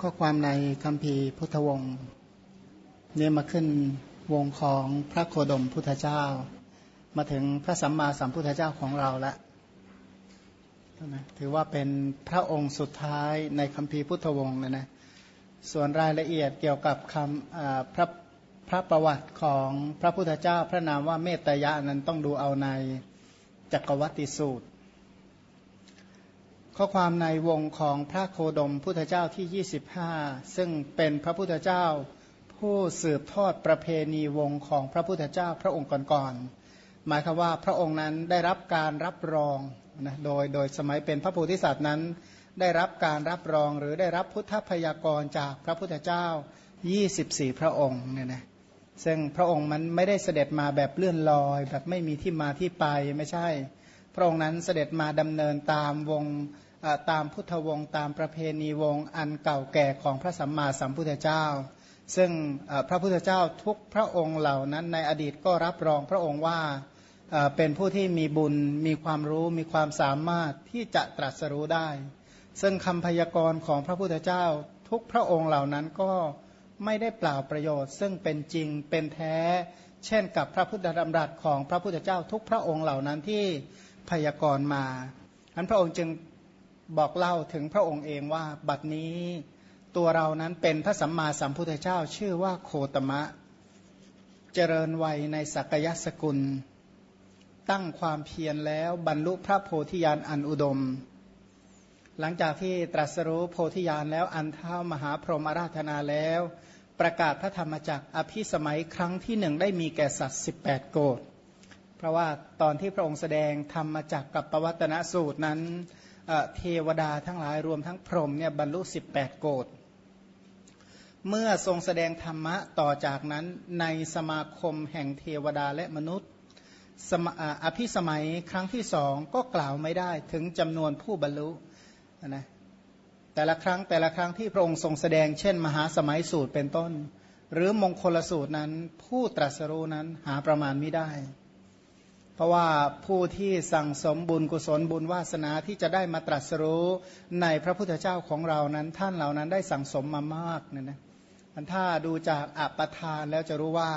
ข้อความในคำพีพุทธวงศ์เนี่ยมาขึ้นวงของพระโคดมพุทธเจ้า มาถึงพระสัมมาสัมพุทธเจ้าของเราแล้วนะถือว่าเป็นพระองค์สุดท้ายในคำพีพุทธวงศ์นะนะส่วนรายละเอียดเกี่ยวกับคำพระพระประวัติของพระพุทธเจ้า พระนามว่าเมตยะนั้นต้องดูเอาในจักรวัติสูตร ข้อความในวงของพระโคดมพุทธเจ้าที่ 25 ซึ่งเป็นพระพุทธเจ้า ผู้สืบทอดประเพณีวงของพระพุทธเจ้าพระองค์ก่อนๆหมายคือว่าพระองค์นั้นได้รับการรับรองนะโดยโดยสมัยเป็นพระโพธิสัตว์นั้น ได้รับการรับรองหรือได้รับพุทธพยากรจากพระพุทธเจ้า 24 พระองค์เนี่ยนะซึ่งพระองค์มันไม่ได้เสด็จมาแบบเลื่อนลอย แบบไม่มีที่มาที่ไปไม่ใช่ พระองค์นั้นเสด็จมาดำเนินตามวง ตามพุทธวงศ์ตามประเพณีวงศ์อันเก่าแก่ของพระสัมมาสัมพุทธเจ้า ซึ่งพระพุทธเจ้าทุกพระองค์เหล่านั้นในอดีตก็รับรองพระองค์ว่าเป็นผู้ที่มีบุญมีความรู้มีความสามารถที่จะตรัสรู้ได้ ซึ่งคำพยากรณ์ของพระพุทธเจ้า ทุกพระองค์เหล่านั้นก็ไม่ได้เปล่าประโยชน์ ซึ่งเป็นจริงเป็นแท้ เช่นกับพระพุทธดำรัสของพระพุทธเจ้า ทุกพระองค์เหล่านั้นที่พยากรณ์มาอันพระองค์จึง บอกเล่าถึงพระองค์เองว่าบัดนี้ตัวเรานั้นเป็นพระสัมมาสัมพุทธเจ้าชื่อว่าโคตมะ เจริญวัยในสักยสกุล ตั้งความเพียรแล้วบรรลุพระโพธิญาณอันอุดม หลังจากที่ตรัสรู้โพธิญาณแล้วอันเท้ามหาพรหมราธนาแล้ว ประกาศพระธรรมจักรอภิสมัยครั้งที่หนึ่งได้มีแก่สัตว์ 18 โกดเพราะว่าตอนที่พระองค์แสดงธรรมจักรกับปวัตนสูตรนั้น เทวดาทั้งหลายรวมทั้งพรหมเนี่ยบรรลุสิบแปดโกดเมื่อทรงแสดงธรรมะต่อจากนั้นในสมาคมแห่งเทวดาและมนุษย์อภิสมัยครั้งที่สองก็กล่าวไม่ได้ถึงจำนวนผู้บรรลุนะแต่ละครั้งแต่ละครั้งที่พระองค์ทรงแสดงเช่น มหาสมัยสูตรเป็นต้น หรือมงคลสูตรนั้นผู้ตรัสรู้นั้นหาประมาณไม่ได้ เพราะว่าผู้ที่สั่งสมบุญกุศลบุญวาสนาที่จะได้มาตรัสรู้ในพระพุทธเจ้าของเรานั้น ท่านเหล่านั้นได้สั่งสมมามากเนี่ยนะถ้าดูจากอัปทานแล้วจะรู้ว่า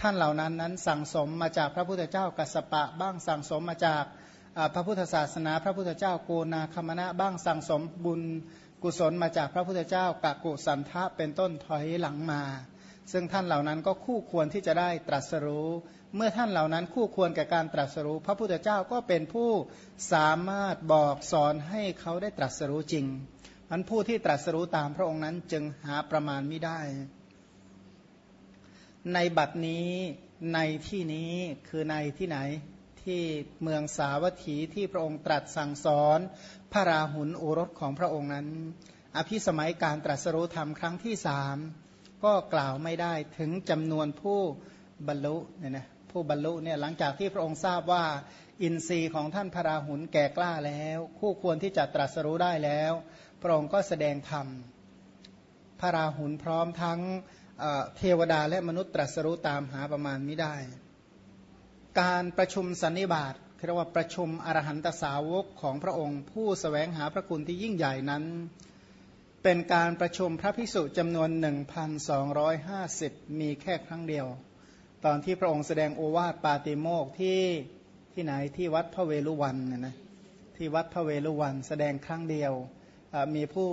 ท่านเหล่านั้นนั้นสั่งสมมาจากพระพุทธเจ้ากัสปะ บ้างสั่งสมมาจากพระพุทธศาสนา พระพุทธเจ้าโกนาคมณะบ้างสั่งสมบุญกุศลมาจากพระพุทธเจ้ากะกุสันทะเป็นต้นถอยหลังมา ซึ่งท่านเหล่านั้นก็คู่ควรที่จะได้ตรัสรู้ เมื่อท่านเหล่านั้นคู่ควรแก่การตรัสรู้ พระพุทธเจ้าก็เป็นผู้สามารถบอกสอนให้เขาได้ตรัสรู้จริงมันผู้ที่ตรัสรู้ตามพระองค์นั้นจึงหาประมาณไม่ได้ ในบัดนี้ในที่นี้คือในที่ไหนที่เมืองสาวัตถีที่พระองค์ตรัสสั่งสอนพระราหุลโอรสของพระองค์นั้น อภิสมัยการตรัสรู้ธรรมครั้งที่สามก็กล่าวไม่ได้ถึงจำนวนผู้บรรลุเนี่ยนะ ผู้บรรลุเนี่ยหลังจากที่พระองค์ทราบว่า อินทรีย์ของท่านพระราหุลแก่กล้าแล้ว คู่ควรที่จะตรัสรู้ได้แล้ว พระองค์ก็แสดงธรรมพระราหุลพร้อมทั้งเทวดาและมนุษย์ตรัสรู้ตามหาประมาณไม่ได้ การประชุมสันนิบาตเรียกว่าประชุมอรหันตสาวกของพระองค์ ผู้สแสวงหาพระคุณที่ยิ่งใหญ่นั้น เป็นการประชุมพระภิกษุจำนวน 1,250 มีแค่ครั้งเดียว ตอนที่พระองค์แสดงโอวาทปาติโมกที่ที่ไหนที่วัดพระเวลุวันนะนะที่วัดพระเวลุวันแสดงครั้งเดียวมีผู้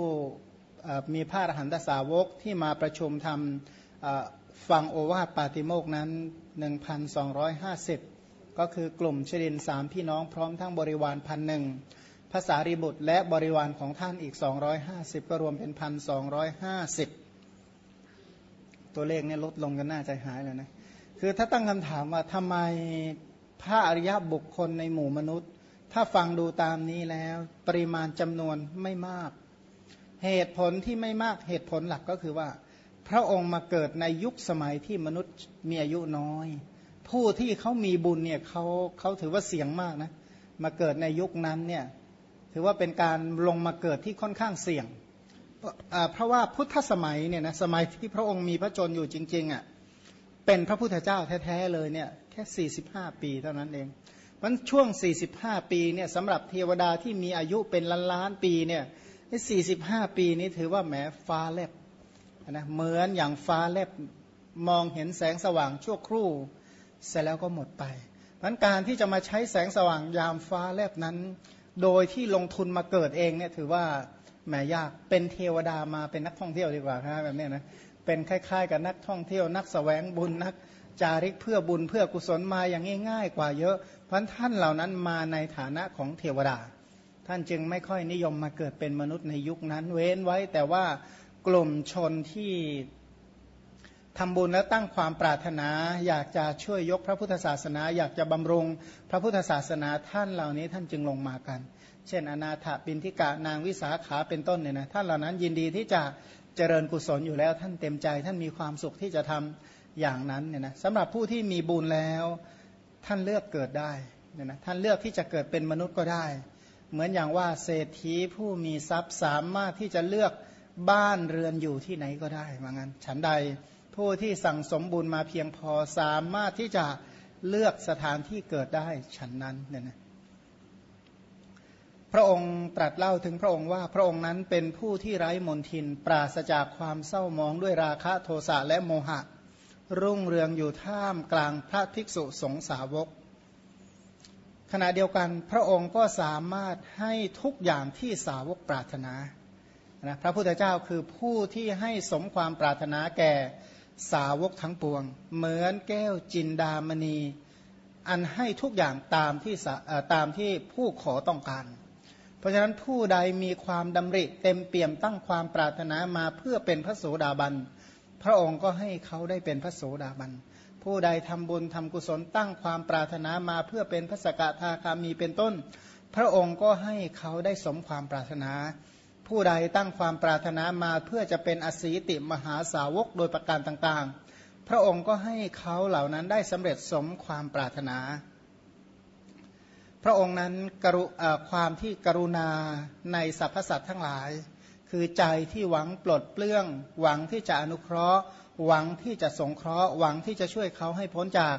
มีพระอรหันตสาวกที่มาประชุมทำฟังโอวาทปาติโมกนั้น 1,250 ก็คือกลุ่มชดินสามพี่น้องพร้อมทั้งบริวารพันหนึ่งภาษาริบุตรและบริวารของท่านอีก 250 ก็รวมเป็นพันสองตัวเลขเนี่ยลดลงกันน่าใจหายเลยนะ คือถ้าตั้งคำถามว่าทำไมพระอริยบุคคลในหมู่มนุษย์ ถ้าฟังดูตามนี้แล้ว ปริมาณจำนวนไม่มาก เหตุผลที่ไม่มากเหตุผลหลักก็คือว่า พระองค์มาเกิดในยุคสมัยที่มนุษย์มีอายุน้อย ผู้ที่เขามีบุญเนี่ยเขาเขาถือว่าเสี่ยงมากนะมาเกิดในยุคนั้นเนี่ยถือว่าเป็นการลงมาเกิดที่ค่อนข้างเสี่ยงเพราะว่าพุทธสมัยเนี่ยนะสมัยที่พระองค์มีพระชนอยู่จริงๆอะ่ะ เป็นพระพุทธเจ้าแท้ๆเลยเนี่ยแค่ 45 ปีเท่านั้นเองมันช่วง 45 ปีเนี่ยสำหรับเทวดาที่มีอายุเป็นล้านล้านปีเนี่ยสี่สิบห้าปีนี้ถือว่าแหมฟ้าแลบนะเหมือนอย่างฟ้าแลบมองเห็นแสงสว่างชั่วครู่ เสร็จแล้วก็หมดไปมันการที่จะมาใช้แสงสว่างยามฟ้าแลบนั้น โดยที่ลงทุนมาเกิดเองเนี่ยถือว่าแหมยากเป็นเทวดามาเป็นนักท่องเที่ยวดีกว่าครับแบบนี้นะ เป็นคล้ายๆ กับนักท่องเที่ยวนักสแสวงบุญนักจาริกเพื่อบุญเพื่อกุศลมาอย่างง่ายๆกว่าเยอะ เพราะท่านเหล่านั้นมาในฐานะของเทวดา ท่านจึงไม่ค่อยนิยมมาเกิดเป็นมนุษย์ในยุคนั้น เว้นไว้แต่ว่ากลุ่มชนที่ทำบุญแล้วตั้งความปรารถนา อยากจะช่วยยกพระพุทธศาสนา อยากจะบำรุงพระพุทธศาสนาท่านเหล่านี้ท่านจึงลงมากัน เช่น อนาถบินทิกะนางวิสาขาเป็นต้นเนี่ยนะท่านเหล่านั้นยินดีที่จะ เจริญกุศลอยู่แล้ว ท่านเต็มใจ ท่านมีความสุขที่จะทำอย่างนั้นเนี่ยนะสำหรับผู้ที่มีบุญแล้วท่านเลือกเกิดได้เนี่ยนะท่านเลือกที่จะเกิดเป็นมนุษย์ก็ได้ เหมือนอย่างว่าเศรษฐีผู้มีทรัพย์สามารถที่จะเลือกบ้านเรือนอยู่ที่ไหนก็ได้เหมือนกันฉันใดผู้ที่สั่งสมบุญมาเพียงพอสามารถที่จะเลือกสถานที่เกิดได้ฉันนั้นเนี่ยนะ พระองค์ตรัสเล่าถึงพระองค์ว่าพระองค์นั้นเป็นผู้ที่ไร้มนทิน ปราศจากความเศร้ามองด้วยราคะโทสะและโมหะ รุ่งเรืองอยู่ท่ามกลางพระภิกษุสงสาวก ขณะเดียวกันพระองค์ก็สามารถให้ทุกอย่างที่สาวกปรารถนานะพระพุทธเจ้าคือผู้ที่ให้สมความปรารถนาแก่สาวกทั้งปวง เหมือนแก้วจินดามณี อันให้ทุกอย่างตามที่ตามที่ผู้ขอต้องการ เพราะฉะนั้นผู้ใดมีความดำริเต็มเปี่ยมตั้งความปรารถนามาเพื่อเป็นพระโสดาบัน พระองค์ก็ให้เขาได้เป็นพระโสดาบัน ผู้ใดทำบุญทำกุศลตั้งความปรารถนามาเพื่อเป็นพระสกทาคามีเป็นต้น พระองค์ก็ให้เขาได้สมความปรารถนา ผู้ใดตั้งความปรารถนามาเพื่อจะเป็นอสีติมหาสาวกโดยประการต่างๆ พระองค์ก็ให้เขาเหล่านั้นได้สำเร็จสมความปรารถนา พระองค์นั้นกรุความที่กรุณาในสรรพสัตว์ทั้งหลาย คือใจที่หวังปลดเปลื้อง หวังที่จะอนุเคราะห์ หวังที่จะสงเคราะห์ หวังที่จะช่วยเขาให้พ้นจาก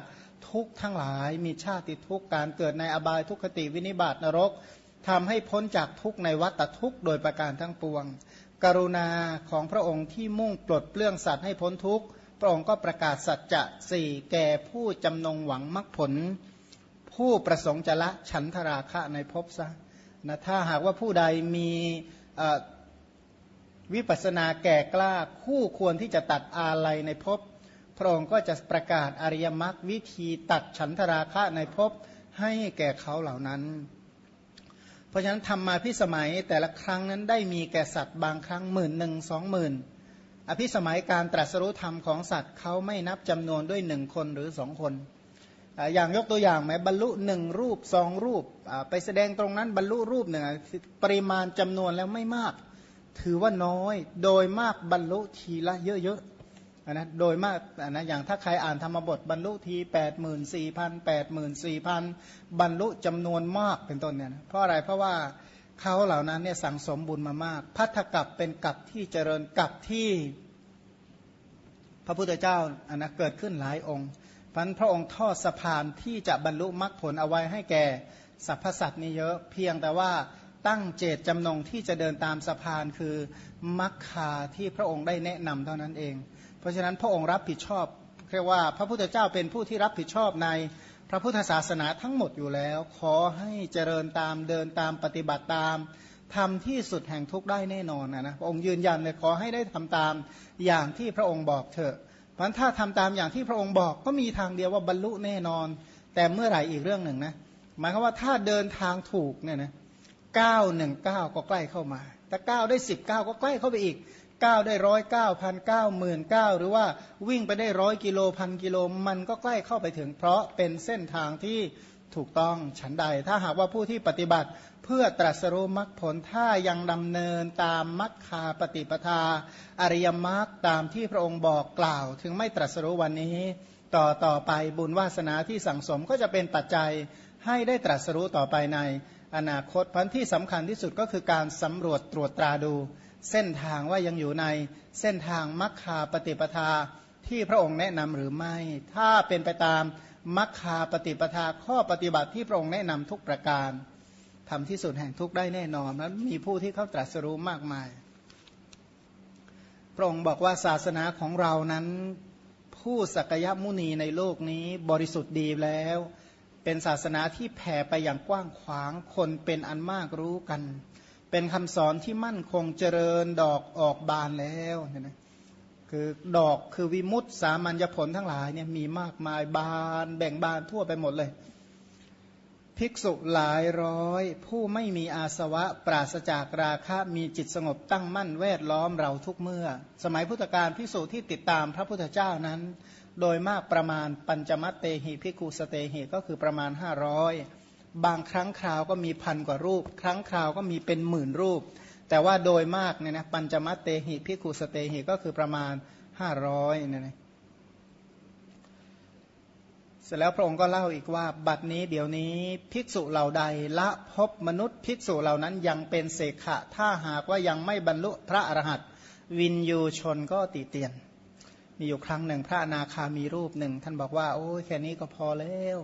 ทุกข์ทั้งหลาย มีชาติทุกข์การเกิดในอบายทุกขติวินิบาตนรกทำให้พ้นจากทุกในวัฏทุกโดยประการทั้งปวง กรุณาของพระองค์ที่มุ่งปลดเปลื้องสัตว์ให้พ้นทุกพระองค์ก็ประกาศสัจจะสี่แก่ผู้จำนงหวังมรรคผล ผู้ประสงค์จะละฉันทราคะในภพซะนะถ้าหากว่าผู้ใดมีวิปัสนาแก่กล้าคู่ควรที่จะตัดอาลัยในภพพระองค์ก็จะประกาศอริยมรรควิธีตัดฉันทราคะในภพให้แก่เขาเหล่านั้น เพราะฉะนั้นทำมาพิสมัยแต่ละครั้งนั้นได้มีแก่สัตว์บางครั้งหมื่นหนึ่งสองหมื่นอภิสมัยการตรัสรู้ธรรมของสัตว์เขาไม่นับจำนวนด้วยหนึ่งคนหรือสองคน อย่างยกตัวอย่างไหมบรรลุหนึ่งรูปสองรูปไปแสดงตรงนั้นบรรลุรูปหนึ่งปริมาณจำนวนแล้วไม่มาก ถือว่าน้อย โดยมากบรรลุทีละเยอะๆนะโดยมากนะอย่างถ้าใครอ่านธรรมบทบรรลุทีแปดหมื่นสี่พันแปดหมื่นสี่พันบรรลุจำนวนมากเป็นต้นเนี่ยนะเพราะอะไรเพราะว่าเขาเหล่านั้นเนี่ยสั่งสมบุญมามาก พัทธกับเป็นกับที่เจริญกับที่ พระพุทธเจ้าอันนะเกิดขึ้นหลายองค์ พันพระองค์ทอดสะพานที่จะบรรลุมรรคผลเอาไว้ให้แก่สรรพสัตว์นี่เยอะเพียงแต่ว่าตั้งเจตจำนงที่จะเดินตามสะพานคือมรรคาที่พระองค์ได้แนะนำเท่านั้นเอง เพราะฉะนั้นพระองค์รับผิดชอบเรียกว่าพระพุทธเจ้าเป็นผู้ที่รับผิดชอบในพระพุทธศาสนาทั้งหมดอยู่แล้ว ขอให้เจริญตามเดินตามปฏิบัติตามทำที่สุดแห่งทุกได้แน่นอนนะนะพระองค์ยืนยันเลยขอให้ได้ทำตามอย่างที่พระองค์บอกเถอะ เพราะถ้าทำตามอย่างที่พระองค์บอกก็มีทางเดียวว่าบรรลุแน่นอน แต่เมื่อไหร่อีกเรื่องหนึ่งนะหมายความว่าถ้าเดินทางถูกเนี่ยนะเก้าหนึ่งเก้าก็ใกล้เข้ามาแต่เก้าได้สิบเก้าก็ใกล้เข้าไปอีกเก้าได้ร้อยเก้าพันเก้าหมื่นเก้าหรือว่าวิ่งไปได้ร้อยกิโลพันกิโลมันก็ใกล้เข้าไปถึง เพราะเป็นเส้นทางที่ ถูกต้องฉันใด ถ้าหากว่าผู้ที่ปฏิบัติเพื่อตรัสรู้มรรคผลถ้ายังดำเนินตามมรรคาปฏิปทา อริยมรรคตามที่พระองค์บอกกล่าว ถึงไม่ตรัสรู้วันนี้ ต่อต่อไปบุญวาสนาที่สั่งสมก็จะเป็นปัจจัยให้ได้ตรัสรู้ต่อไปในอนาคตพันที่สำคัญที่สุดก็คือการสำรวจตรวจตราดู เส้นทางว่ายังอยู่ในเส้นทางมัคคาปฏิปทาที่พระองค์แนะนำหรือไม่ ถ้าเป็นไปตาม มัคคาปฏิปทาข้อปฏิบัติที่พระองค์แนะนำทุกประการทำที่สุดแห่งทุกได้แน่นอนนั้นมีผู้ที่เขาตรัสรู้มากมาย พระองค์บอกว่าศาสนาของเรานั้น ผู้สักยมุนีในโลกนี้บริสุทธิ์ดีแล้ว เป็นศาสนาที่แผ่ไปอย่างกว้างขวางคนเป็นอันมากรู้กัน เป็นคำสอนที่มั่นคงเจริญดอกออกบานแล้วเนี่ยนะ คือดอกคือวิมุตสามัญญผลทั้งหลายเนี่ยมีมากมายบานแบ่งบานทั่วไปหมดเลย ภิกษุหลายร้อย ผู้ไม่มีอาสวะปราศจากราคะมีจิตสงบตั้งมั่นแวดล้อมเราทุกเมื่อ สมัยพุทธกาลภิกษุที่ติดตามพระพุทธเจ้านั้น โดยมากประมาณปัญจมัตเตหิภิกขุสเตหิก็คือประมาณ 500 บางครั้งคราวก็มีพันกว่ารูป ครั้งคราวก็มีเป็นหมื่นรูป แต่ว่าโดยมากเนี่ยนะปัญจมัตเตหิ ภิกขุสเตหิก็คือประมาณห้าร้อยเนี่ยนะเสร็จแล้วพระองค์ก็เล่าอีกว่า บัดนี้เดี๋ยวนี้ภิกษุเหล่าใดละภพมนุษย์ภิกษุเหล่านั้นยังเป็นเสขะ ถ้าหากว่ายังไม่บรรลุพระอรหันต์วิญญูชนก็ติเตียน มีอยู่ครั้งหนึ่งพระอนาคามีรูปหนึ่ง ท่านบอกว่า โอ้ยแค่นี้ก็พอแล้ว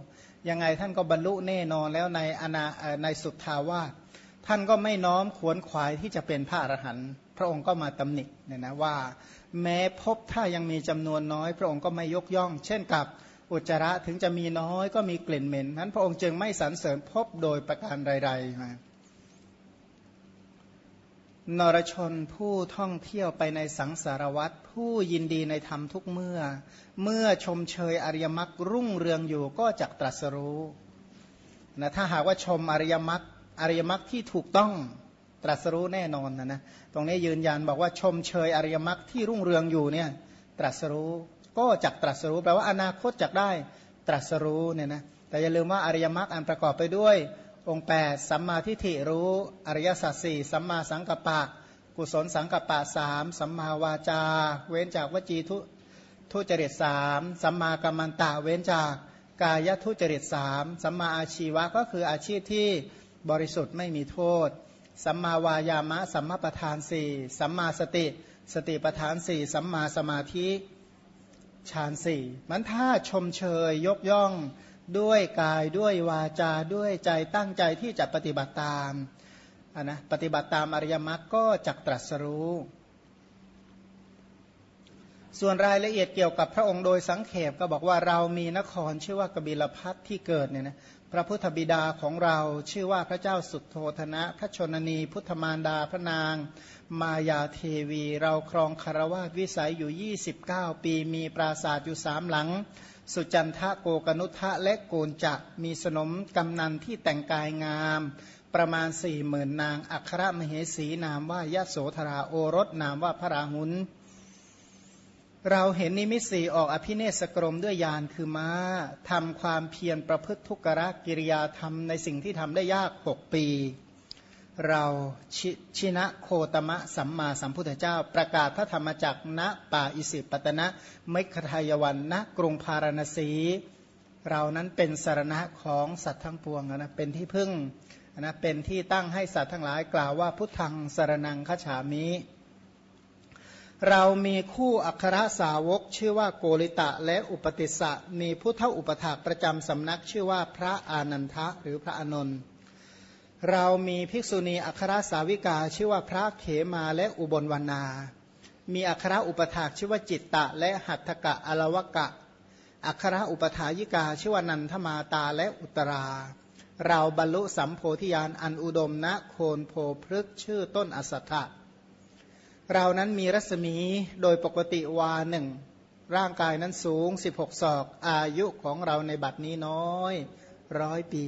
ยังไงท่านก็บรรลุแน่นอนแล้วในอนาในสุทธาวาส ท่านก็ไม่น้อมขวนขวายที่จะเป็นพระอรหันต์พระองค์ก็มาตำหนิเนี่ยนะว่า แม้พบถ้ายังมีจำนวนน้อย พระองค์ก็ไม่ยกย่อง เช่นกับอุจจาระถึงจะมีน้อยก็มีกลิ่นเหม็นนั้นพระองค์จึงไม่สรรเสริญพบโดยประการใดๆมานรชนผู้ท่องเที่ยวไปในสังสารวัตรผู้ยินดีในธรรมทุกเมื่อ เมื่อชมเชยอริยมรรครุ่งเรืองอยู่ก็จักตรัสรู้นะถ้าหากว่าชมอริยมรรค อริยมรรคที่ถูกต้องตรัสรู้แน่นอนนะนะตรงนี้ยืนยันบอกว่าชมเชยอริยมรรคที่รุ่งเรืองอยู่เนี่ยตรัสรู้ก็จักตรัสรู้แปลว่าอนาคตจักได้ตรัสรู้เนี่ยนะแต่อย่าลืมว่าอริยมรรคอันประกอบไปด้วย องค์8สัมมาทิฏฐิรู้อริยสัจสี่สัมมาสังกัปปะ กุศลสังกัปปะสามสัมมาวาจา เว้นจากวจีทุทุจริตสามสัมมากัมมันตะเว้นจากกายทุจริตสามสัมมาอาชีวะก็คืออาชีพที่ บริสุทธิ์ไม่มีโทษ สัมมาวายามะ สัมมาประธานสี่สัมมาสติ สติประธานสี่สัมมาสมาธิฌานสี่มันถ้าชมเชยยกย่องด้วยกายด้วยวาจาด้วยใจตั้งใจที่จะปฏิบัติตามนนะปฏิบัติตามอริยมรรคก็จักตรัสรู้ ส่วนรายละเอียดเกี่ยวกับพระองค์โดยสังเขปก็บอกว่าเรามีนครชื่อว่ากบิลพัทที่เกิดเนี่ยนะ พระพุทธบิดาของเราชื่อว่าพระเจ้าสุดโทธนะ พระชนนีพุทธมารดาพระนาง มายาเทวี เราครองคารวาสวิสัยอยู่ 29 ปีมีปราสาทอยู่สามหลัง สุจันทะโกกนุทะและโกนจักมีสนมกำนันที่แต่งกายงาม ประมาณสี่หมื่นนาง อัครมเหสีนามว่ายะโสธราโอรสนามว่าพระราหุล เราเห็นนิมิตสีออกอภิเนศกรมด้วยยานคือม้าทำความเพียรประพฤติทุกรกิริยาทำในสิ่งที่ทำได้ยากหกปี เราชชินะโคตมะสัมมาสัมพุทธเจ้า ประกาศพระธรรมจักรณป่าอิสิปตนะมคทายวันณกรุงพาราณสี เรานั้นเป็นสารณะของสัตว์ทั้งปวงนะเป็นที่พึ่งนะเป็นที่ตั้งให้สัตว์ทั้งหลายกล่าวว่าพุทธังสารนังขฉามิ เรามีคู่อัครสาวกชื่อว่าโกริตะและอุปติสะมีผู้เท่าอุปถากประจำสำนักชื่อว่าพระอานันทะหรือพระอนนท์เรามีภิกษุณีอัครสาวิกาชื่อว่าพระเขมาและอุบลวรรณา มีอัครอุปถากชื่อว่าจิตตะ และหัตถกะอลวกะ อัครอุปถายิกาชื่อว่านันทมาตาและอุตรา เราบรรลุสัมโพธิญาณอันอุดมณโคนโพพฤกชื่อต้นอสัตถะ เรานั้นมีรัศมีโดยปกติวาหนึ่งร่างกายนั้นสูง 16 ศอก อายุของเราในบัดนี้น้อยร้อยปี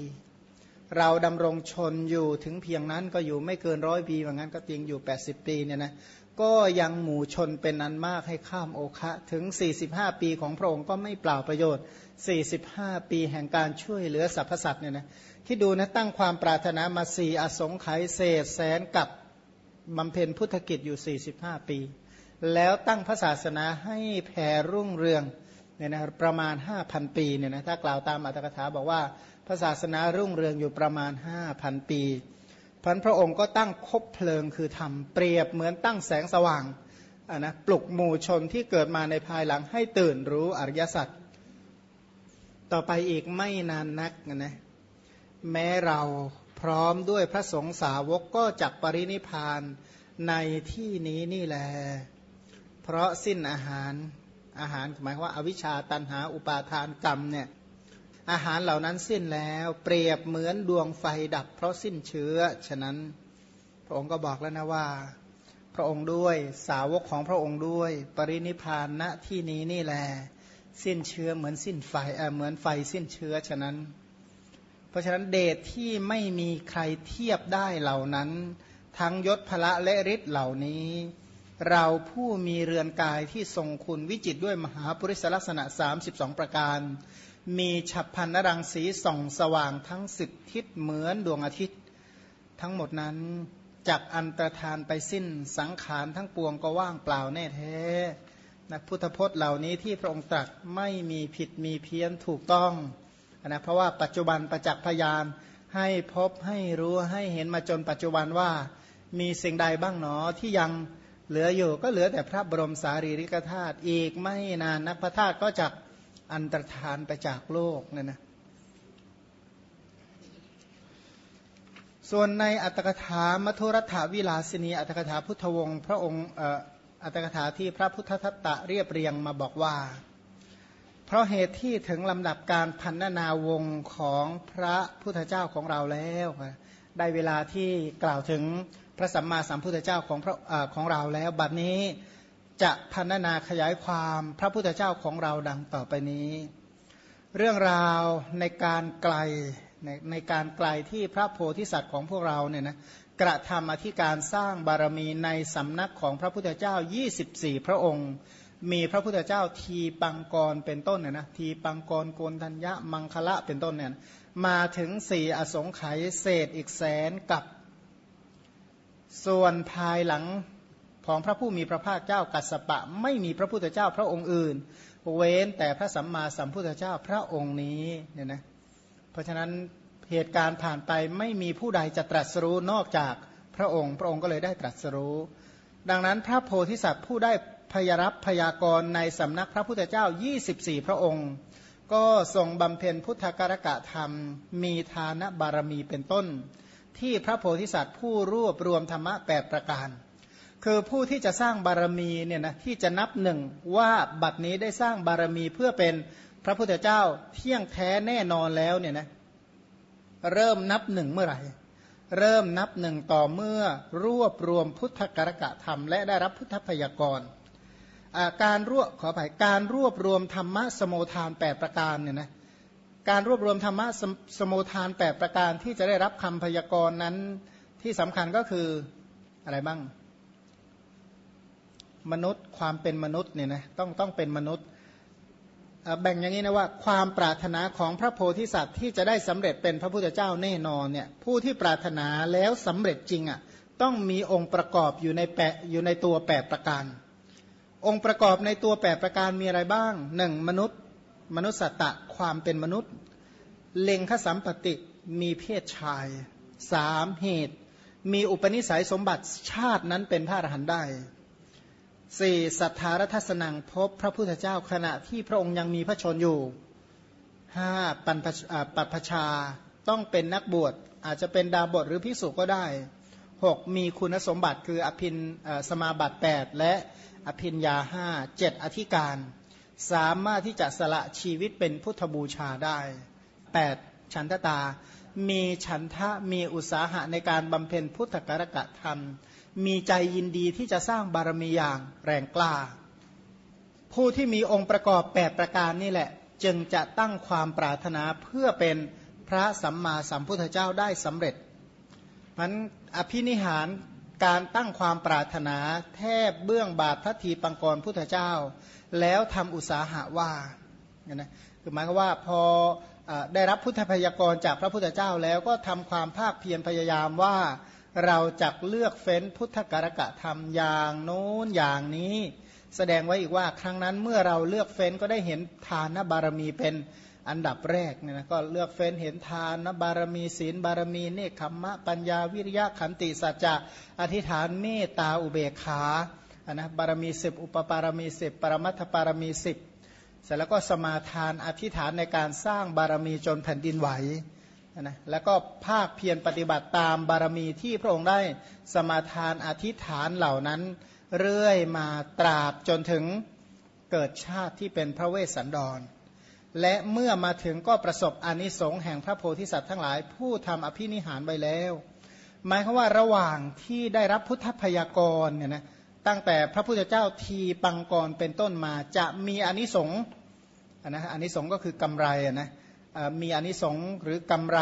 เราดำรงชนอยู่ถึงเพียงนั้นก็อยู่ไม่เกินร้อยปีว่างั้นก็เตียงอยู่ 80 ปีเนี่ยนะก็ยังหมู่ชนเป็นนันมากให้ข้ามโอคะถึง 45 ปีของพระองค์ก็ไม่เปล่าประโยชน์ 45 ปีแห่งการช่วยเหลือสรรพสัตว์เนี่ยนะที่ดูนะตั้งความปรารถนามาสี่อสงไขยเศษแสนกับ บำเพ็ญพุทธกิจอยู่ 45 ปี แล้วตั้งพระศาสนาให้แผ่รุ่งเรืองเนี่ยนะประมาณ 5,000 ปีเนี่ยนะถ้ากล่าวตามอัตถกถาบอกว่าพระศาสนารุ่งเรืองอยู่ประมาณ 5,000 ปีพันพระองค์ก็ตั้งคบเพลิงคือทำเปรียบเหมือนตั้งแสงสว่างะนะปลุกหมู่ชนที่เกิดมาในภายหลังให้ตื่นรู้อริยสัจต่อไปอีกไม่นานนักนะแม้เรา พร้อมด้วยพระสงฆ์สาวกก็จักปรินิพานในที่นี้นี่แลเพราะสิ้นอาหารอาหารหมายว่าอาวิชชาตันหาอุปาทานกรรมเนี่ยอาหารเหล่านั้นสิ้นแล้วเปรียบเหมือนดวงไฟดับ เพราะสิ้นเชื้อ ฉะนั้นพระองค์ก็บอกแล้วนะว่า พระองค์ด้วยสาวกของพระองค์ด้วย ปรินิพานณที่นี้นี่แหละสิ้นเชื้อเหมือนสิ้นไฟเเหมือนไฟสิ้นเชื้อฉะนั้น เพราะฉะนั้นเดชที่ไม่มีใครเทียบได้เหล่านั้น ทั้งยศพละและฤทธิ์เหล่านี้ เราผู้มีเรือนกายที่ทรงคุณวิจิตด้วยมหาปริศลักษณะ 32 ประการ มีฉับพันนรังสีส่องสว่างทั้งสิบทิศเหมือนดวงอาทิตย์ ทั้งหมดนั้นจากอันตรธานไปสิ้นสังขารทั้งปวงก็ว่างเปล่าแน่แท้นะพุทธพจน์เหล่านี้ที่พระองค์ตรัสไม่มีผิดมีเพี้ยนถูกต้อง นะเพราะว่าปัจจุบันประจักษ์พยานให้พบให้รู้ให้เห็นมาจนปัจจุบันว่ามีสิ่งใดบ้างหนอที่ยังเหลืออยู่ก็เหลือแต่พระบรมสารีริกธาตุอีกไม่นานนักพระธาตุก็จะอันตรธานไปจากโลกนี่ยนะส่วนในอัตถกถามัทุรัฐวิลาสินีอัตถกถาพุทธวงศ์พระองค์อัตถกถาที่พระพุทธทัตตะเรียบเรียงมาบอกว่า เพราะเหตุที่ถึงลำดับการพันนาวงของพระพุทธเจ้าของเราแล้ว ได้เวลาที่กล่าวถึงพระสัมมาสัมพุทธเจ้าของพระอของเราแล้วบัดนี้จะพันนาขยายความพระพุทธเจ้าของเราดังต่อไปนี้ เรื่องราวในการไกลในในการไกลที่พระโพธิสัตว์ของพวกเราเนี่ยนะกระทำอธิการสร้างบารมีในสำนักของพระพุทธเจ้า 24 พระองค์ มีพระพุทธเจ้าทีปังกรเป็นต้นเนี่ยนะทีปังกรโกนทัญญะมังคละเป็นต้นเนี่ยมาถึงสี่อสงไขยเศษอีกแสนกับส่วนภายหลังของพระผู้มีพระภาคเจ้ากัสสปะ ไม่มีพระพุทธเจ้าพระองค์อื่น เว้นแต่พระสัมมาสัมพุทธเจ้าพระองค์นี้เนี่ยนะเพราะฉะนั้นเหตุการณ์ผ่านไปไม่มีผู้ใดจะตรัสรู้นอกจากพระองค์ พระองค์ก็เลยได้ตรัสรู้ ดังนั้นพระโพธิสัตว์ผู้ได้ พยรับพยากรณ์ในสำนักพระพุทธเจ้า 24 พระองค์ ก็ทรงบำเพ็ญพุทธการกะธรรม มีทานบารมีเป็นต้น ที่พระโพธิสัตว์ผู้รวบรวมธรรมะแปดประการ คือผู้ที่จะสร้างบารมีเนี่ยนะที่จะนับหนึ่งว่าบัดนี้ได้สร้างบารมีเพื่อเป็นพระพุทธเจ้าเที่ยงแท้แน่นอนแล้วเนี่ยนะเริ่มนับหนึ่งเมื่อไหร่ เริ่มนับหนึ่งต่อเมื่อรวบรวมพุทธกรกะธรรม และได้รับพุทธพยากร การรวบขออภัยการรวบรวมธรรมะสมุทาน8ประการเนี่ยนะการรวบรวมธรรมะสสมุทาน8ประการที่จะได้รับคำพยากรณ์นั้นที่สำคัญก็คืออะไรบ้าง มนุษย์ความเป็นมนุษย์เนี่ยนะต้องต้องเป็นมนุษย์แบ่งอย่างนี้นะว่าความปรารถนาของพระโพธิสัตว์ที่จะได้สำเร็จเป็นพระพุทธเจ้าแน่นอนเนี่ยผู้ที่ปรารถนาแล้วสำเร็จจริงอะต้องมีองค์ประกอบอยู่ในแปะอยู่ในตัวแปดประการ องค์ประกอบในตัวแปดประการมีอะไรบ้างหนึ่งมนุษย์ มนุษย์สัตตะความเป็นมนุษย์ เล็งขสัมปติมีเพศชายสามเหตุ มีอุปนิสัยสมบัติชาตินั้นเป็นพระอรหันต์ได้สี่สัทธารัศนังพบพระพุทธเจ้าขณะที่พระองค์ยังมีพระชนอยู่ห้าปันปัปชาต้องเป็นนักบวชอาจจะเป็นดาบทหรือพิสุก็ได้หกมีคุณสมบัติคืออภินสมาบัติ 8 และ อภินยาห้าเจ็ดอธิการ สามารถที่จะสละชีวิตเป็นพุทธบูชาได้ 8. ฉันทตา มีฉันทะมีอุตสาหะในการบำเพ็ญพุทธกรกะธรรม มีใจยินดีที่จะสร้างบารมีอย่างแรงกล้า ผู้ที่มีองค์ประกอบแปดประการนี่แหละ จึงจะตั้งความปรารถนาเพื่อเป็นพระสัมมาสัมพุทธเจ้าได้สำเร็จมันอภินิหาร การตั้งความปรารถนาแทบเบื้องบาทพระทีปังกรพุทธเจ้า แล้วทำอุตสาหะว่านะคือหมายความว่าพอได้รับพุทธพยากรจากพระพุทธเจ้าแล้วก็ทำความภาคเพียรพยายามว่าเราจะเลือกเฟ้นพุทธการกะธรรมอย่างโน้นอย่างนี้ แสดงไว้อีกว่าครั้งนั้นเมื่อเราเลือกเฟ้นก็ได้เห็นทานบารมีเป็น อันดับแรกเนี่ยนะก็เลือกเฟ้นเห็นทานนะบารมีศีลบารมีเนคขมมะปัญญาวิริยะขันติสัจจะอธิษฐานเมตตาอุเบกขาอันนะบารมีสิบอุปปารมีสิบปรมัตถบารมีสิบเสร็จแล้วก็สมาทานอธิษฐานในการสร้างบารมีจนแผ่นดินไหวนะแล้วก็ภาคเพียรปฏิบัติตามบารมีที่พระองค์ได้สมาทานอธิษฐานเหล่านั้น เรื่อยมาตราบจนถึงเกิดชาติที่เป็นพระเวสสันดร และเมื่อมาถึงก็ประสบอนิสงส์แห่งพระโพธิสัตว์ทั้งหลาย ผู้ทำอภินิหารไว้แล้ว หมายความว่าระหว่างที่ได้รับพุทธพยากรเนี่ยนะตั้งแต่พระพุทธเจ้าทีปังกรเป็นต้นมา จะมีอนิสงส์นะอนิสงส์ก็คือกำไรนะมีอนิสงส์หรือกำไร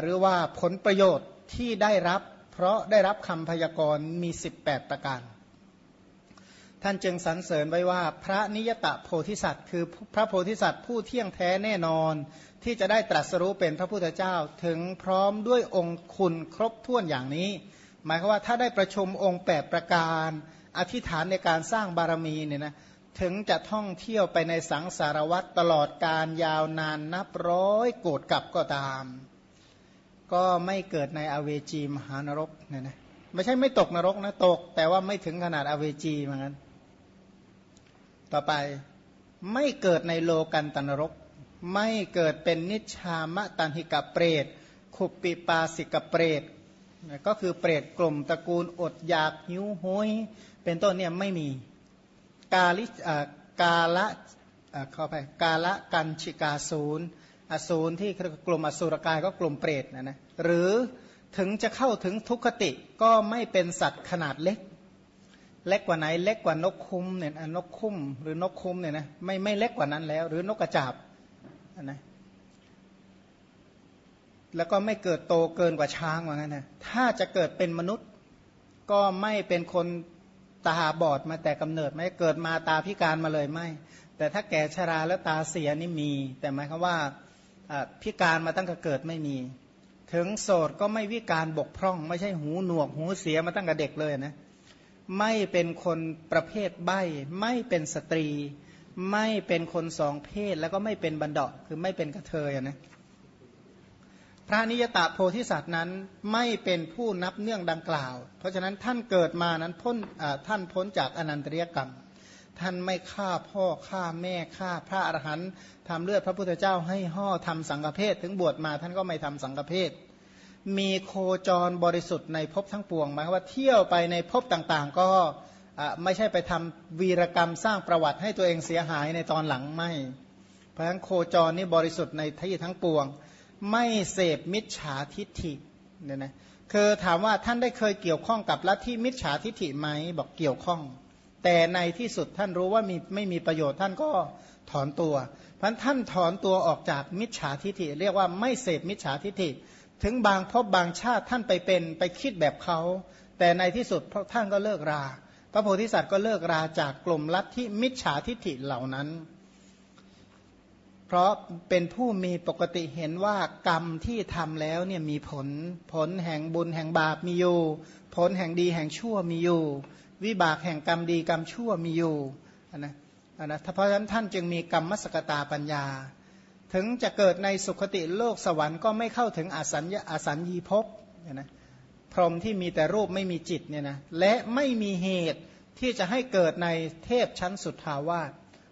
หรือว่าผลประโยชน์ที่ได้รับ เพราะได้รับคำพยากรณ์มี 18 ประการ ท่านจึงสรรเสริญไว้ว่า พระนิยตะโพธิสัตว์ คือพระโพธิสัตว์ผู้เที่ยงแท้แน่นอน ที่จะได้ตรัสรู้เป็นพระพุทธเจ้าถึงพร้อมด้วยองคุณครบถ้วนอย่างนี้ หมายความว่าถ้าได้ประชุมองค์แปดประการ อธิษฐานในการสร้างบารมีเนี่ยนะถึงจะท่องเที่ยวไปในสังสารวัตรตลอดการยาวนานนับร้อยโกดกับก็ตาม ก็ไม่เกิดในอเวจีมหานรกเนี่ยนะไม่ใช่ไม่ตกนรกนะตก แต่ว่าไม่ถึงขนาดอเวจีเหมือนกัน ต่อไปไม่เกิดในโลกันตนรก ไม่เกิดเป็นนิชามะตันหิกะเปรตขุปปิปาสิกะเปรตก็คือเปรตกลุ่มตระกูลอดอยากหิวโหย เป็นต้นเนี่ยไม่มีกาลิกาละเข้าไปกาละกันชิกาศูนย์อสูรที่กลุ่มอสุรกายก็กลุ่มเปรตนะนะหรือถึงจะเข้าถึงทุกขติก็ไม่เป็นสัตว์ขนาดเล็ก เล็กกว่าไหน เล็กกว่านกคุ้มเนี่ยนกคุ้มหรือนกคุ้มเนี่ยนะไม่ไม่เล็กกว่านั้นแล้ว หรือนกกระจาบนะแล้วก็ไม่เกิดโตเกินกว่าช้างว่างั้นนะถ้าจะเกิดเป็นมนุษย์ ก็ไม่เป็นคนตาบอดมาแต่กำเนิดไม่เกิดมาตาพิการมาเลยไม่ แต่ถ้าแก่ชราแล้วตาเสียนี่มี แต่หมายความว่าพิการมาตั้งแต่เกิดไม่มี ถึงโสดก็ไม่วิการบกพร่อง ไม่ใช่หูหนวกหูเสียมาตั้งแต่เด็กเลยนะ ไม่เป็นคนประเภทใบ้ ไม่เป็นสตรี ไม่เป็นคนสองเพศแล้วก็ไม่เป็นบันดาคือไม่เป็นกระเทยนะพระนิยตโพธิสัตว์นั้นไม่เป็นผู้นับเนื่องดังกล่าว เพราะฉะนั้นท่านเกิดมานั้นพ้นท่านพ้นจากอนันตริยกรรม ท่านไม่ฆ่าพ่อฆ่าแม่ฆ่าพระอรหันต์ทำเลือดพระพุทธเจ้าให้ห่อทำสังฆเพศถึงบวชมาท่านก็ไม่ทำสังฆเพศ มีโคจรบริสุทธิ์ในภพทั้งปวงหมายว่าเที่ยวไปในภพต่างๆ ก็ไม่ใช่ไปทำวีรกรรมสร้างประวัติให้ตัวเองเสียหายในตอนหลังไม่ เพราะฉะนั้นโคจรนี่บริสุทธิ์ในที่ทั้งปวง ไม่เสพมิจฉาทิฏฐิเนี่ยนะคือถามว่าท่านได้เคยเกี่ยวข้องกับลัทธิมิจฉาทิฏฐิไหมบอกเกี่ยวข้อง แต่ในที่สุดท่านรู้ว่ามีไม่มีประโยชน์ท่านก็ถอนตัว เพราะท่านถอนตัวออกจากมิจฉาทิฏฐิ เรียกว่าไม่เสพมิจฉาทิฏฐิ ถึงบางพบบางชาติท่านไปเป็นไปคิดแบบเขา แต่ในที่สุดพระท่านก็เลิกรา พระโพธิสัตว์ก็เลิกราจากกลุ่มลัทธิมิจฉาทิฐิเหล่านั้น เพราะเป็นผู้มีปกติเห็นว่ากรรมที่ทำแล้วเนี่ยมีผล ผลแห่งบุญแห่งบาปมีอยู่ ผลแห่งดีแห่งชั่วมีอยู่ วิบากแห่งกรรมดีกรรมชั่วมีอยู่นะนะเพราะฉะนั้นท่านจึงมีกรรมมสกตาปัญญา ถึงจะเกิดในสุคติโลกสวรรค์ก็ไม่เข้าถึงอสัญอาอสัญญีภพเนี่ยนะพรหมที่มีแต่รูปไม่มีจิตเนี่ยนะและไม่มีเหตุที่จะให้เกิดในเทพชั้นสุดทาวาส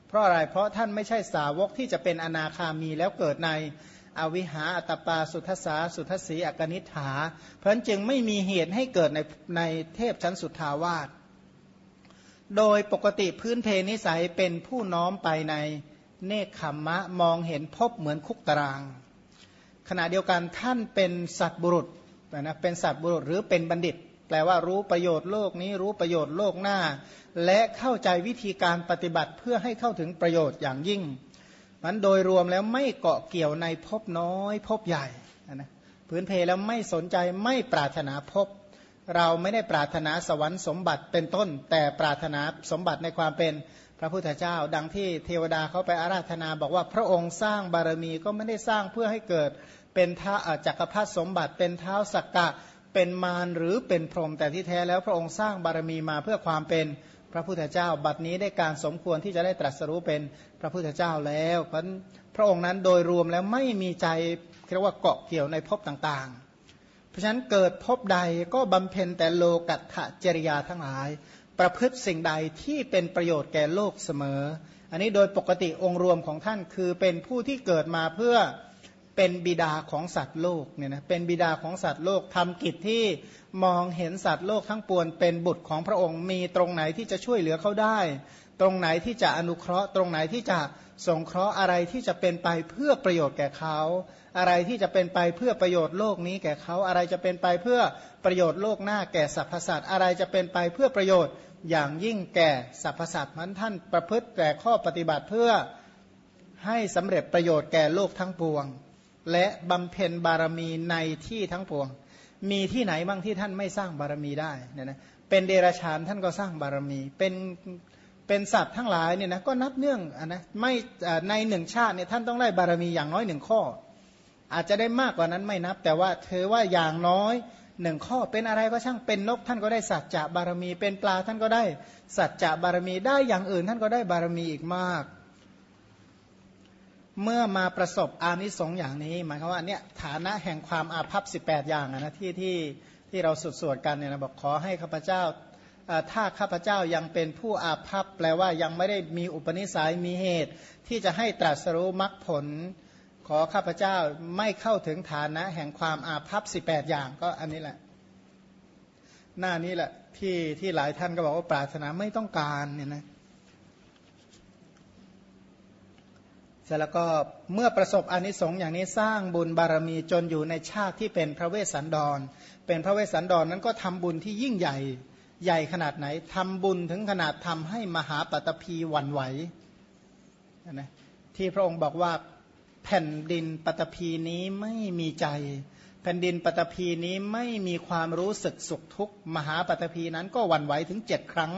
เพราะอะไรเพราะท่านไม่ใช่สาวกที่จะเป็นอนาคามีแล้วเกิดในอวิหาอัตปาสุทสาสุทสีอกนิฐา เพราะนั้นจึงไม่มีเหตุให้เกิดในในเทพชั้นสุดทาวาสโดยปกติพื้นเพนิสัยเป็นผู้น้อมไปใน เนคขมมะมองเห็นพบเหมือนคุกตาราง ขณะเดียวกันท่านเป็นสัตบุรุษนะเป็นสัตบุรุษหรือเป็นบัณฑิต แปลว่ารู้ประโยชน์โลกนี้รู้ประโยชน์โลกหน้า และเข้าใจวิธีการปฏิบัติเพื่อให้เข้าถึงประโยชน์อย่างยิ่งมันโดยรวมแล้วไม่เกาะเกี่ยวในพบน้อยพบใหญ่นะพื้นเพแล้วไม่สนใจไม่ปรารถนาพบ เราไม่ได้ปรารถนาสวรรค์สมบัติเป็นต้น แต่ปรารถนาสมบัติในความเป็น พระพุทธเจ้า ดังที่เทวดาเขาไปอาราธนา บอกว่าพระองค์สร้างบารมีก็ไม่ได้สร้างเพื่อให้เกิดเป็นท้าจักรพรรดิสมบัติ เป็นเท้าสักกะเป็นมารหรือเป็นพรหมแต่ที่แท้แล้วพระองค์สร้างบารมีมาเพื่อความเป็นพระพุทธเจ้า บัดนี้ได้การสมควรที่จะได้ตรัสรู้เป็นพระพุทธเจ้าแล้วเพราะพระองค์นั้นโดยรวมแล้วไม่มีใจเรียกว่าเกาะเกี่ยวในภพต่างๆ เพราะฉะนั้นเกิดภพใดก็บำเพ็ญแต่โลกัตถจริยาทั้งหลาย ประพฤติสิ่งใดที่เป็นประโยชน์แก่โลกเสมอ อันนี้โดยปกติองค์รวมของท่านคือเป็นผู้ที่เกิดมาเพื่อเป็นบิดาของสัตว์โลกเนี่ยนะเป็นบิดาของสัตว์โลกทำกิจที่มองเห็นสัตว์โลกทั้งปวงเป็นบุตรของพระองค์มีตรงไหนที่จะช่วยเหลือเขาได้ ตรงไหนที่จะอนุเคราะห์ ตรงไหนที่จะสงเคราะห์อะไรที่จะเป็นไปเพื่อประโยชน์แก่เขา อะไรที่จะเป็นไปเพื่อประโยชน์โลกนี้แก่เขาอะไรจะเป็นไปเพื่อประโยชน์โลกหน้าแก่สรรพสัตว์อะไรจะเป็นไปเพื่อประโยชน์ อย่างยิ่งแก่สรรพสัตว์มันท่านประพฤติแต่ข้อปฏิบัติเพื่อให้สำเร็จประโยชน์แก่โลกทั้งปวง และบำเพ็ญบารมีในที่ทั้งปวง มีที่ไหนบ้างที่ท่านไม่สร้างบารมีได้เนี่ยนะเป็นเดรัจฉานท่านก็สร้างบารมี เป็นเป็นสัตว์ทั้งหลายเนี่ยนะก็นับเนื่องอนะไม่ในหนึ่งชาติเนี่ยท่านต้องได้บารมีอย่างน้อยหนึ่งข้อ อาจจะได้มากกว่านั้นไม่นับ แต่ว่าเธอว่าอย่างน้อย หนึ่งข้อเป็นอะไรก็ช่างเป็นนกท่านก็ได้สัจจะบารมี เป็นปลาท่านก็ได้สัจจะบารมีได้อย่างอื่น ท่านก็ได้บารมีอีกมาก เมื่อมาประสบอานิสงส์อย่างนี้ หมายความว่าเนี่ยฐานะแห่งความอาภัพ18 อย่างนะที่ที่ที่เราสุดสวดกันเนี่ยนะบอกขอให้ข้าพเจ้าถ้าข้าพเจ้ายังเป็นผู้อาภัพแปลว่ายังไม่ได้มีอุปนิสัยมีเหตุ ที่จะให้ตรัสรู้มรรคผล ขอข้าพเจ้าไม่เข้าถึงฐานะแห่งความอาภัพสิแปดอย่างก็อันนี้แหละ หน้านี้แหละที่ที่หลายท่านก็บอกว่าปรารถนาไม่ต้องการเนี่ยนะเสร็จแล้วก็เมื่อประสบอนิสงส์อย่างนี้สร้างบุญบารมีจนอยู่ในชาติที่เป็นพระเวสสันดร เป็นพระเวสสันดรนนั้นก็ทำบุญที่ยิ่งใหญ่ใหญ่ขนาดไหนทำบุญถึงขนาดทำให้มหาปตพีหวั่นไหวนะที่พระองค์บอกว่า แผ่นดินปตพีนี้ไม่มีใจ แผ่นดินปตพีนี้ไม่มีความรู้สึกสุขทุกข์มหาปตพีนั้นก็วันไหวถึงเจ็ดครั้ง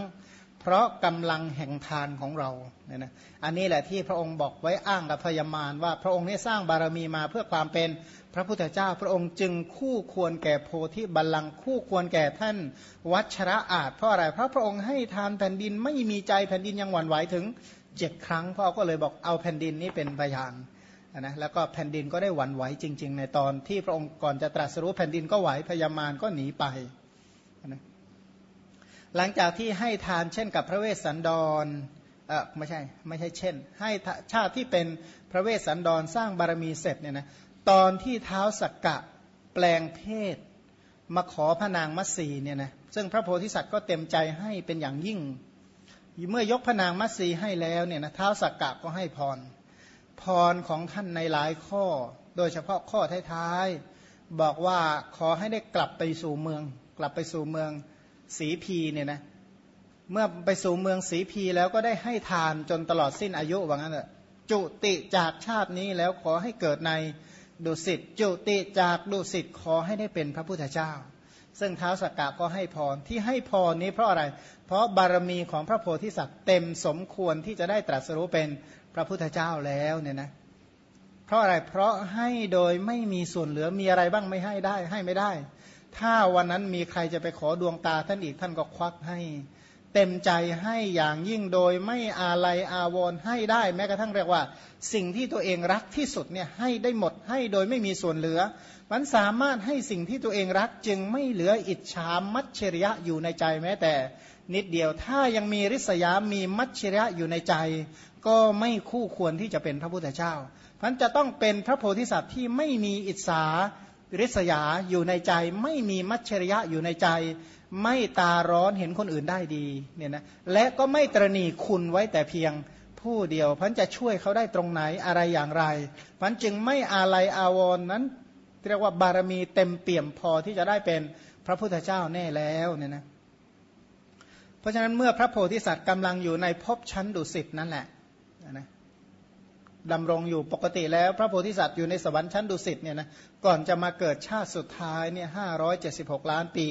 เพราะกำลังแห่งทานของเราเนี่ยนะอันนี้แหละที่พระองค์บอกไว้อ้างกับพยามารว่าพระองค์นี้สร้างบารมีมาเพื่อความเป็นพระพุทธเจ้าพระองค์จึงคู่ควรแก่โพธิบัลลังก์คู่ควรแก่ท่านวัชระอาจเพราะอะไรเพราะพระองค์ให้ทานแผ่นดินไม่มีใจแผ่นดินยังหวั่นไหวถึงเจ็ดครั้งพ่อก็เลยบอกเอาแผ่นดินนี้เป็นพยาน นะแล้วก็แผ่นดินก็ได้หวั่นไหวจริง ๆ ในตอนที่พระองค์ก่อนจะตรัสรู้แผ่นดินก็ไหวพญามารก็หนีไปนะหลังจากที่ให้ทานเช่นกับพระเวสสันดรเออไม่ใช่ไม่ใช่เช่น ให้ชาติที่เป็นพระเวสสันดรสร้างบารมีเสร็จเนี่ยนะตอนที่เท้าสักกะแปลงเพศ มาขอพระนางมัสีเนี่ยนะซึ่งพระโพธิสัตว์ก็เต็มใจให้เป็นอย่างยิ่ง เมื่อยกพระนางมัสีให้แล้วเนี่ยนะเท้าสักกะก็ให้พร พรของท่านในหลายข้อ โดยเฉพาะข้อท้ายๆ บอกว่าขอให้ได้กลับไปสู่เมือง กลับไปสู่เมืองสีพีเนี่ยนะ เมื่อไปสู่เมืองสีพีแล้วก็ได้ให้ทานจนตลอดสิ้นอายุว่างั้นเถอะจุติจากชาตินี้แล้วขอให้เกิดในดุสิตจุติจากดุสิตขอให้ได้เป็นพระพุทธเจ้า ซึ่งเท้าสกกะก็ให้พรที่ให้พรนี้เพราะอะไร เพราะบารมีของพระโพธิสัตว์เต็มสมควรที่จะได้ตรัสรู้เป็น พระพุทธเจ้าแล้วเนี่ยนะเพราะอะไรเพราะให้โดยไม่มีส่วนเหลือมีอะไรบ้างไม่ให้ได้ ให้ไม่ได้ ถ้าวันนั้นมีใครจะไปขอดวงตาท่านอีกท่านก็ควักให้ เต็มใจให้อย่างยิ่งโดยไม่อาลัยอาวรณ์ให้ได้แม้กระทั่งเรียกว่า สิ่งที่ตัวเองรักที่สุดเนี่ยให้ได้หมดให้โดยไม่มีส่วนเหลือ มันสามารถให้สิ่งที่ตัวเองรักจึงไม่เหลืออิจฉามัจเฉริยะอยู่ในใจแม้แต่นิดเดียวถ้ายังมีริษยามีมัจเฉริยะอยู่ในใจ ก็ไม่คู่ควรที่จะเป็นพระพุทธเจ้าพันจะต้องเป็นพระโพธิสัตว์ที่ไม่มีอิสาริษยาอยู่ในใจ ไม่มีมัจฉริยะอยู่ในใจ ไม่ตาร้อนเห็นคนอื่นได้ดีเนี่ยนะและก็ไม่ตรณีคุณไว้แต่เพียงผู้เดียวพันจะช่วยเขาได้ตรงไหนอะไรอย่างไรพันจึงไม่อาลัยอาวรณ์นั้น เรียกว่าบารมีเต็มเปี่ยมพอที่จะได้เป็นพระพุทธเจ้าแน่แล้วเนี่ยนะเพราะฉะนั้นเมื่อพระโพธิสัตว์กำลังอยู่ในภพชั้นดุสิตนั่นแหละ ดำรงอยู่ปกติแล้ว พระโพธิสัตว์อยู่ในสวรรค์ชั้นดุสิตเนี่ยนะก่อนจะมาเกิดชาติสุดท้ายเนี่ยห้าร้อยเจ็ดสิบหกล้านปี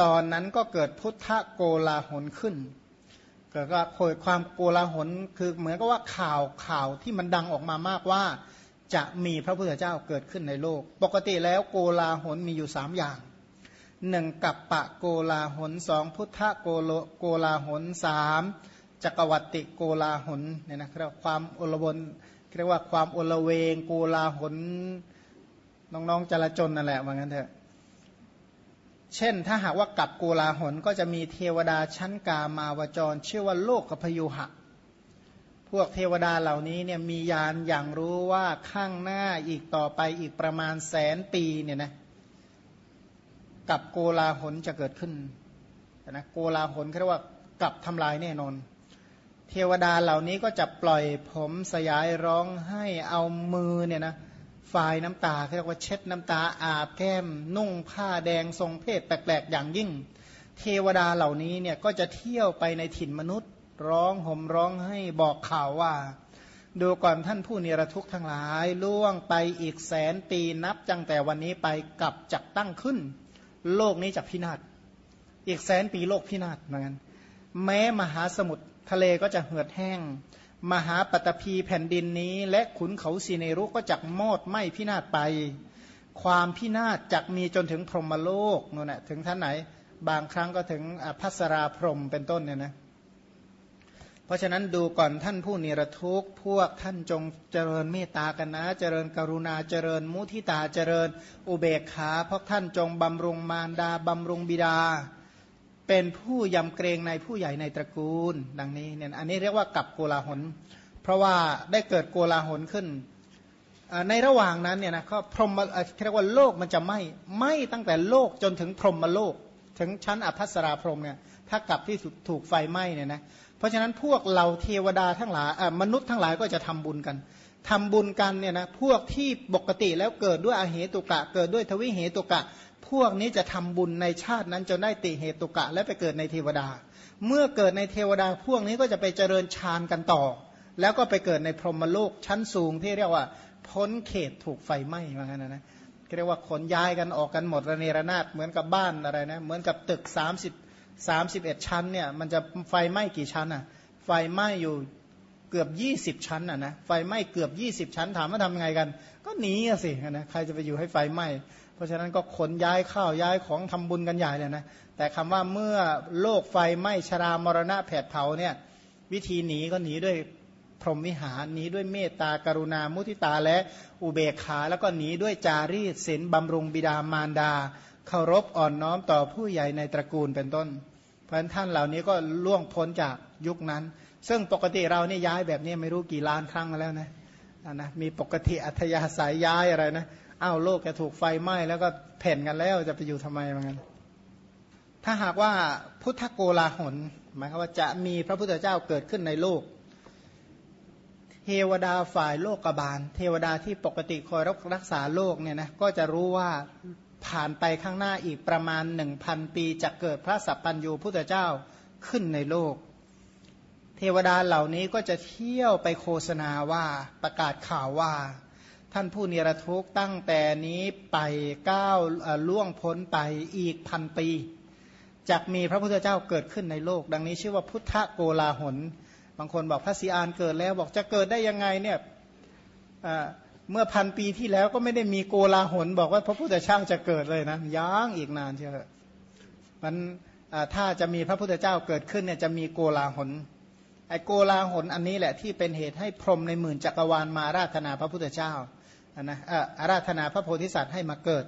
ตอนนั้นก็เกิดพุทธโกลาหลขึ้นเกิดก็โดความโกลาหลคือเหมือนกับว่าข่าวข่าวที่มันดังออกมามากว่าจะมีพระพุทธเจ้าเกิดขึ้นในโลก ปกติแล้วโกลาหลมีอยู่สามอย่างหนึ่งกับปะโกลาหลสองพุทธโกโลโกลาหลสาม จักรวัติโกลาหลเนี่ยนะเรียกว่าความอลวนเรียกว่าความอลเวงโกลาหลน้องๆจลาจนนั่นแหละว่างั้นเถอะเช่นถ้าหากว่ากับโกลาหลก็จะมีเทวดาชั้นกามาวจร ชื่อว่าโลกกพยุหะ พวกเทวดาเหล่านี้เนี่ยมียานอย่างรู้ว่าข้างหน้าอีกต่อไปอีกประมาณแสนปีเนี่ยนะกับโกลาหลจะเกิดขึ้นนะโกลาหลเขาเรียกว่ากับทำลายแน่นอน เทวดาเหล่านี้ก็จะปล่อยผมสยายร้องให้เอามือเนี่ยนะฝายน้ำตาเรียกว่าเช็ดน้ำตาอาบแก้ม นุ่งผ้าแดงทรงเพศแปลกๆอย่างยิ่ง เทวดาเหล่านี้เนี่ยก็จะเที่ยวไปในถิ่นมนุษย์ ร้องห่มร้องให้บอกข่าวว่า ดูก่อนท่านผู้นิรทุกข์ทั้งหลายล่วงไปอีกแสนปีนับจังแต่วันนี้ไปกับจักตั้งขึ้น โลกนี้จะพินาศอีกแสนปีโลกพินาศเหมือนกันแม้มหาสมุทร ทะเลก็จะเหือดแห้ง มหาปตพีแผ่นดินนี้ และขุนเขาสีเนรุก็จักมอดไหมพินาศไป ความพินาศจักมีจนถึงพรหมโลกนู่นแหะถึงท่านไหน บางครั้งก็ถึงพัสราพรหมเป็นต้นเนี่ยนะเพราะฉะนั้นดูก่อนท่านผู้นิรทุกข์พวกท่านจงเจริญเมตตากันนะ เจริญกรุณาเจริญมุทิตาเจริญอุเบกขาเพราะท่านจงบำรุงมารดาบำรุงบิดา เป็นผู้ยำเกรงในผู้ใหญ่ในตระกูล ดังนี้เนี่ยอันนี้เรียกว่ากับโกลาหล เพราะว่าได้เกิดโกลาหลขึ้น ในระหว่างนั้นเนี่ยนะก็พรหมเรียกว่าโลกมันจะไหม้ไหม้ตั้งแต่โลกจนถึงพรหมโลก ถึงชั้นอภัสราพรหมเนี่ยถ้ากับที่ถูกไฟไหม้เนี่ยนะเพราะฉะนั้นพวกเราเทวดาทั้งหลายมนุษย์ทั้งหลายก็จะทำบุญกันทำบุญกันเนี่ยนะพวกที่ปกติแล้วเกิดด้วยอาเหตุกะ เกิดด้วยทวิเหตุกะ พวกนี้จะทำบุญในชาตินั้นจนได้ติเหตุกะและไปเกิดในเทวดา เมื่อเกิดในเทวดาพวกนี้ก็จะไปเจริญฌานกันต่อ แล้วก็ไปเกิดในพรหมโลกชั้นสูงที่เรียกว่า พ้นเขตถูกไฟไหม้ว่างั้นนะเรียกว่าขนย้ายกันออกกันหมดระเนระนาดเหมือนกับบ้านอะไรนะเหมือนกับตึก 30 31 ชั้นเนี่ยมันจะไฟไหม้กี่ชั้นอะไฟไหม้อยู่เกือบยี่สิบชั้นอะนะไฟไหม้เกือบยี่สิบชั้นถามว่าทำยังไงกัน ก็หนีอะสินะใครจะไปอยู่ให้ไฟไหม้ ราะฉะนั้นก็ขนย้ายข้าวย้ายของทำบุญกันใหญ่เลยนะ แต่คำว่าเมื่อโลกไฟไหม้ชรามรณะแผดเผาเนี่ยวิธีหนีก็หนีด้วยพรหมวิหารหนีด้วยเมตตากรุณามุทิตาและอุเบกขา แล้วก็หนีด้วยจารีตศีลบำรุงบิดามารดาเคารพอ่อนน้อมต่อผู้ใหญ่ในตระกูลเป็นต้น เพราะฉะนั้นท่านเหล่านี้ก็ล่วงพ้นจากยุคนั้น ซึ่งปกติเราเนี่ยย้ายแบบนี้ไม่รู้กี่ล้านครั้งมาแล้วนะนะมีปกติอัธยาศัยย้ายอะไรนะ อ้าวโลกจะถูกไฟไหม้แล้วก็แผ่นกันแล้วจะไปอยู่ทำไมเหมือนกันถ้าหากว่าพุทธโกลาหลหมายความว่าจะมีพระพุทธเจ้าเกิดขึ้นในโลก เทวดาฝ่ายโลกบาล เทวดาที่ปกติคอยรักษาโลกเนี่ยนะก็จะรู้ว่าผ่านไปข้างหน้าอีกประมาณหนึ่งพันปีจะเกิดพระสัพพัญญูพุทธเจ้าขึ้นในโลก เทวดาเหล่านี้ก็จะเที่ยวไปโฆษณาว่าประกาศข่าวว่า ท่านผู้นิรทุกตั้งแต่นี้ไปก้าวล่วงพ้นไปอีกพันปีจะมีพระพุทธเจ้าเกิดขึ้นในโลก ดังนี้ชื่อว่าพุทธโกลาหล บางคนบอกพระศรีอานเกิดแล้วบอกจะเกิดได้ยังไงเนี่ยเมื่อพันปีที่แล้วก็ไม่ได้มีโกลาหล บอกว่าพระพุทธเจ้าจะเกิดเลยนะย้างอีกนานเชียวมันถ้าจะมีพระพุทธเจ้าเกิดขึ้นเนี่ยจะมีโกลาหลไอโกลาหลอันนี้แหละที่เป็นเหตุให้พรหมในหมื่นจักรวาลมาราธนาพระพุทธเจ้า นะอาราธนาพระโพธิสัตว์ให้มาเกิด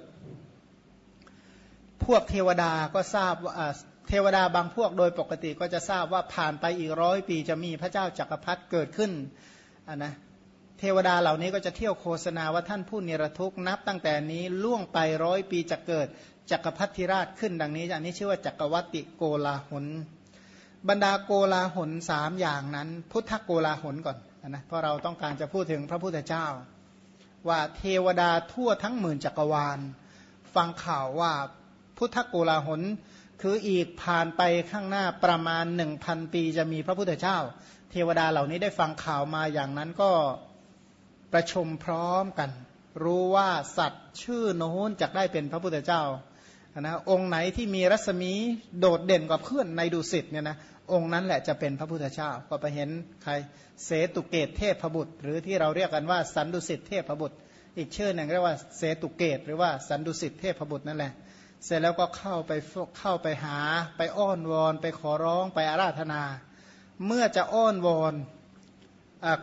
พวกเทวดาก็ทราบว่าเทวดาบางพวกโดยปกติก็จะทราบว่าผ่านไปอีกร้อยปีจะมีพระเจ้าจักรพรรดิเกิดขึ้นนนะเทวดาเหล่านี้ก็จะเที่ยวโฆษณาว่าท่านผู้นิรทุกนับตั้งแต่นี้ล่วงไปร้อยปีจะเกิดจักรพรรดิราชขึ้นดังนี้อันนี้ชื่อว่าจักรวัติโกลาหลบรรดาโกลาหลสามอย่างนั้น พุทธโกลาหลก่อนนะเพราะเราต้องการจะพูดถึงพระพุทธเจ้า ว่าเทวดาทั่วทั้งหมื่นจักรวาล ฟังข่าวว่าพุทธโกลาหล คืออีกผ่านไปข้างหน้าประมาณหนึ่งพันปีจะมีพระพุทธเจ้า เทวดาเหล่านี้ได้ฟังข่าวมาอย่างนั้นก็ประชุมพร้อมกัน รู้ว่าสัตว์ชื่อโน้นจะได้เป็นพระพุทธเจ้า นะองค์ไหนที่มีรัศมีโดดเด่นกว่าเพื่อนในดุสิตเนี่ยนะองค์นั้นแหละจะเป็นพระพุทธเจ้าก็ไปเห็นใครเสตุเกตเทพบุตร หรือที่เราเรียกกันว่าสันดุสิตเทพบุตร อีกชื่อหนึ่งเรียกว่าเสตุเกต หรือว่าสันดุสิตเทพบุตรนั่นแหละ เสร็จแล้วก็เข้าไปเข้าไปหาไปอ้อนวอน ไปขอร้องไปอาราธนา เมื่อจะอ้อนวอน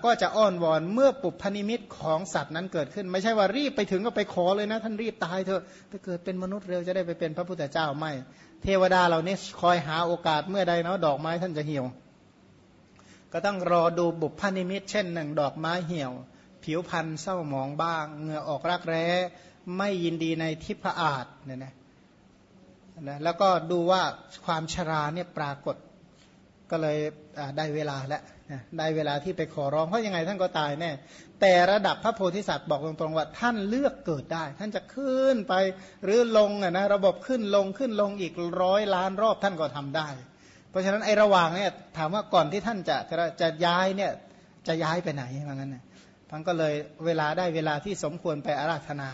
ก็จะอ้อนวอนเมื่อปุพนิมิตของสัตว์นั้นเกิดขึ้น ไม่ใช่ว่ารีบไปถึงก็ไปขอเลยนะ ท่านรีบตายเถอะไปเกิดเป็นมนุษย์เร็วจะได้ไปเป็นพระพุทธเจ้าไม่ เทวดาเหล่านี้คอยหาโอกาสเมื่อใดเนาะดอกไม้ท่านจะเหี่ยว ก็ต้องรอดูบุพนิมิต เช่นหนึ่งดอกไม้เหี่ยว ผิวพันธ์เศร้าหมองบ้างเหงื่อออกรักแร้ไม่ยินดีในทิพอาจเนี่ยนะนะแล้วก็ดูว่าความชราเนี่ยปรากฏ ก็เลยได้เวลาแล้วได้เวลาที่ไปขอร้องเพราะยังไงท่านก็ตายแน่แต่ระดับพระโพธิสัตว์บอกตรงๆว่าท่านเลือกเกิดได้ ท่านจะขึ้นไปหรือลงนะระบบขึ้นลงขึ้นลงอีกร้อยล้านรอบท่านก็ทำได้ เพราะฉะนั้นไอ้ระหว่างเนี่ยถามว่าก่อนที่ท่านจะจะย้ายเนี่ยจะย้ายไปไหนว่างั้นนะท่านก็เลยเวลาได้เวลาที่สมควรไปอาราธนา